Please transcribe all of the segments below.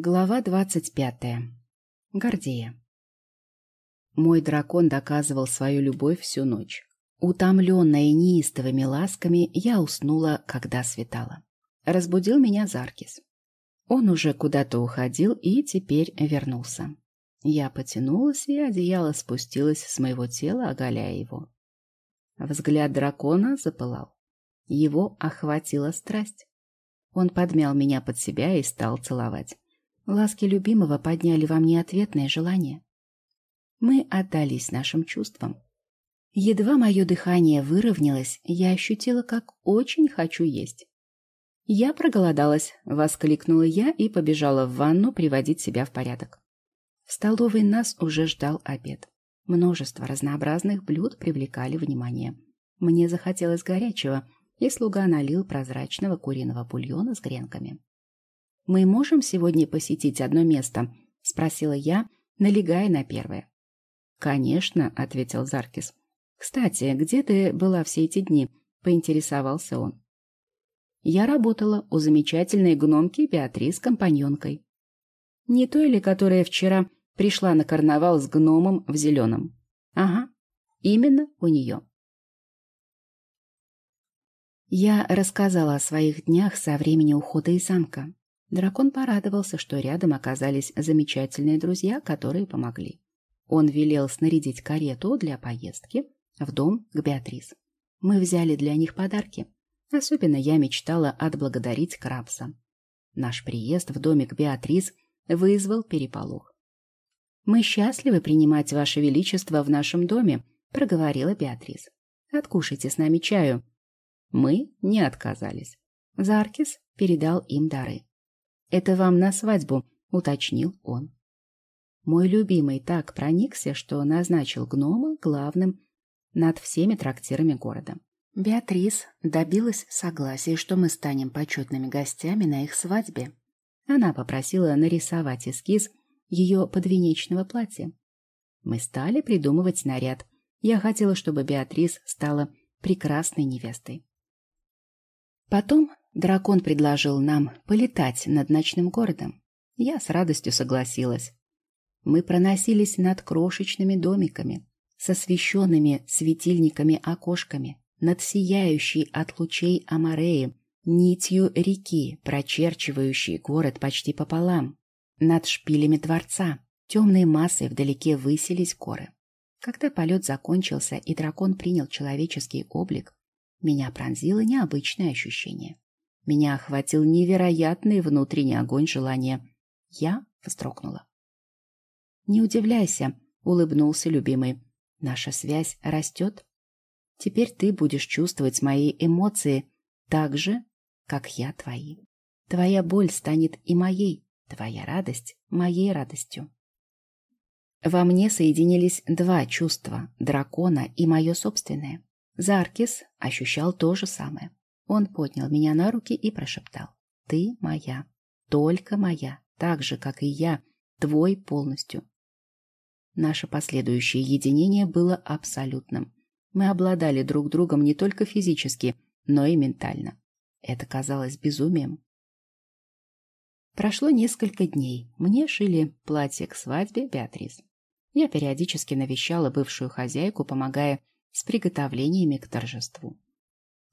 Глава двадцать пятая. Гордея. Мой дракон доказывал свою любовь всю ночь. Утомленная неистовыми ласками, я уснула, когда светало. Разбудил меня Заркис. Он уже куда-то уходил и теперь вернулся. Я потянулась, и одеяло спустилось с моего тела, оголяя его. Взгляд дракона запылал. Его охватила страсть. Он подмял меня под себя и стал целовать. Ласки любимого подняли во мне ответное желание. Мы отдались нашим чувствам. Едва мое дыхание выровнялось, я ощутила, как очень хочу есть. «Я проголодалась», — воскликнула я и побежала в ванну приводить себя в порядок. В столовой нас уже ждал обед. Множество разнообразных блюд привлекали внимание. Мне захотелось горячего, и слуга налил прозрачного куриного бульона с гренками. «Мы можем сегодня посетить одно место?» — спросила я, налегая на первое. «Конечно», — ответил Заркис. «Кстати, где ты была все эти дни?» — поинтересовался он. «Я работала у замечательной гномки Беатрис компаньонкой. Не той ли, которая вчера пришла на карнавал с гномом в зеленом? Ага, именно у нее». Я рассказала о своих днях со времени ухода из замка. Дракон порадовался, что рядом оказались замечательные друзья, которые помогли. Он велел снарядить карету для поездки в дом к Беатрис. Мы взяли для них подарки. Особенно я мечтала отблагодарить Крабса. Наш приезд в домик Беатрис вызвал переполох. «Мы счастливы принимать Ваше Величество в нашем доме», — проговорила Беатрис. «Откушайте с нами чаю». Мы не отказались. Заркис передал им дары. «Это вам на свадьбу», — уточнил он. Мой любимый так проникся, что назначил гнома главным над всеми трактирами города. Беатрис добилась согласия, что мы станем почетными гостями на их свадьбе. Она попросила нарисовать эскиз ее подвенечного платья. Мы стали придумывать наряд. Я хотела, чтобы Беатрис стала прекрасной невестой. Потом Дракон предложил нам полетать над ночным городом. Я с радостью согласилась. Мы проносились над крошечными домиками, с освещенными светильниками окошками, над сияющей от лучей Амареи, нитью реки, прочерчивающей город почти пополам, над шпилями дворца, темной массой вдалеке высились горы. Когда полет закончился и дракон принял человеческий облик, меня пронзило необычное ощущение. Меня охватил невероятный внутренний огонь желания. Я вздрогнула. «Не удивляйся», — улыбнулся любимый. «Наша связь растет. Теперь ты будешь чувствовать мои эмоции так же, как я твои. Твоя боль станет и моей, твоя радость — моей радостью». Во мне соединились два чувства — дракона и мое собственное. Заркис ощущал то же самое. Он поднял меня на руки и прошептал. «Ты моя, только моя, так же, как и я, твой полностью». Наше последующее единение было абсолютным. Мы обладали друг другом не только физически, но и ментально. Это казалось безумием. Прошло несколько дней. Мне шили платье к свадьбе Беатрис. Я периодически навещала бывшую хозяйку, помогая с приготовлениями к торжеству.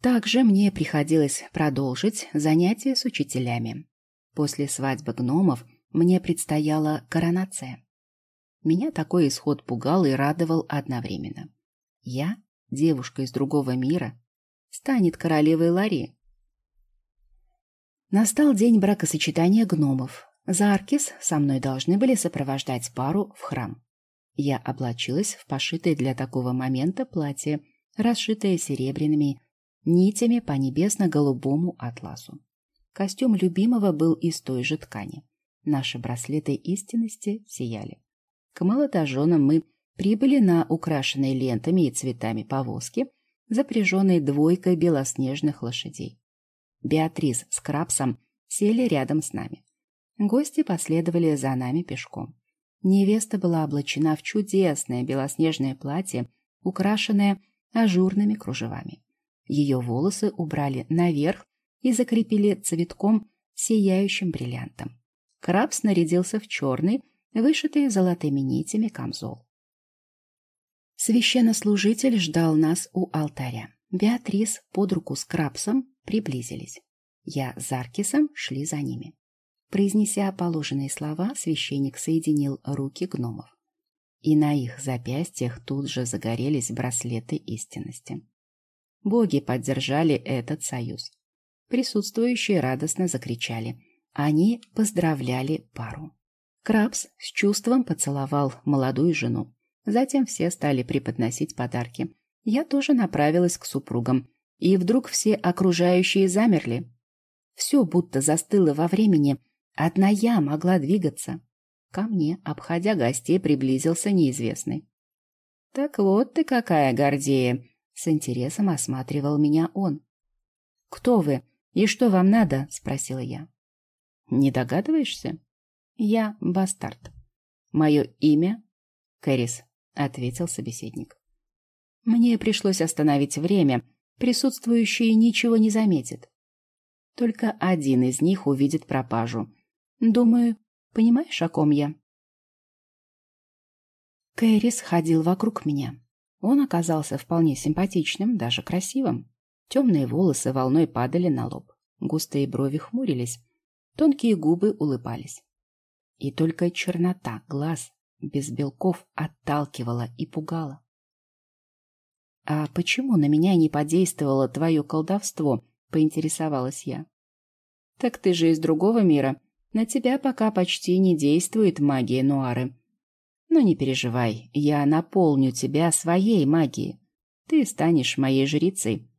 Также мне приходилось продолжить занятия с учителями. После свадьбы гномов мне предстояла коронация. Меня такой исход пугал и радовал одновременно. Я, девушка из другого мира, станет королевой Лари. Настал день бракосочетания гномов. Заркис со мной должны были сопровождать пару в храм. Я облачилась в пошитое для такого момента платье, расшитое серебряными нитями по небесно-голубому атласу. Костюм любимого был из той же ткани. Наши браслеты истинности сияли. К молодоженам мы прибыли на украшенной лентами и цветами повозки, запряженной двойкой белоснежных лошадей. Беатрис с Крабсом сели рядом с нами. Гости последовали за нами пешком. Невеста была облачена в чудесное белоснежное платье, украшенное ажурными кружевами. Ее волосы убрали наверх и закрепили цветком сияющим бриллиантом. Крабс нарядился в черный, вышитый золотыми нитями камзол. Священнослужитель ждал нас у алтаря. Беатрис под руку с Крабсом приблизились. Я с Аркисом шли за ними. Произнеся положенные слова, священник соединил руки гномов. И на их запястьях тут же загорелись браслеты истинности. Боги поддержали этот союз. Присутствующие радостно закричали. Они поздравляли пару. Крабс с чувством поцеловал молодую жену. Затем все стали преподносить подарки. Я тоже направилась к супругам. И вдруг все окружающие замерли. Все будто застыло во времени. Одна я могла двигаться. Ко мне, обходя гостей, приблизился неизвестный. «Так вот ты какая, Гордея!» С интересом осматривал меня он. «Кто вы и что вам надо?» — спросила я. «Не догадываешься?» «Я бастард. Мое имя — Кэрис», — ответил собеседник. Мне пришлось остановить время. Присутствующие ничего не заметят. Только один из них увидит пропажу. Думаю, понимаешь, о ком я? Кэрис ходил вокруг меня. Он оказался вполне симпатичным, даже красивым. Темные волосы волной падали на лоб. Густые брови хмурились. Тонкие губы улыбались. И только чернота глаз без белков отталкивала и пугала. «А почему на меня не подействовало твое колдовство?» — поинтересовалась я. «Так ты же из другого мира. На тебя пока почти не действует магия Нуары. Но не переживай, я наполню тебя своей магией. Ты станешь моей жрицей.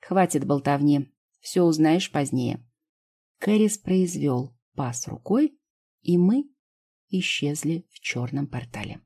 Хватит болтовни, все узнаешь позднее». Кэрис произвел пас рукой, и мы исчезли в черном портале.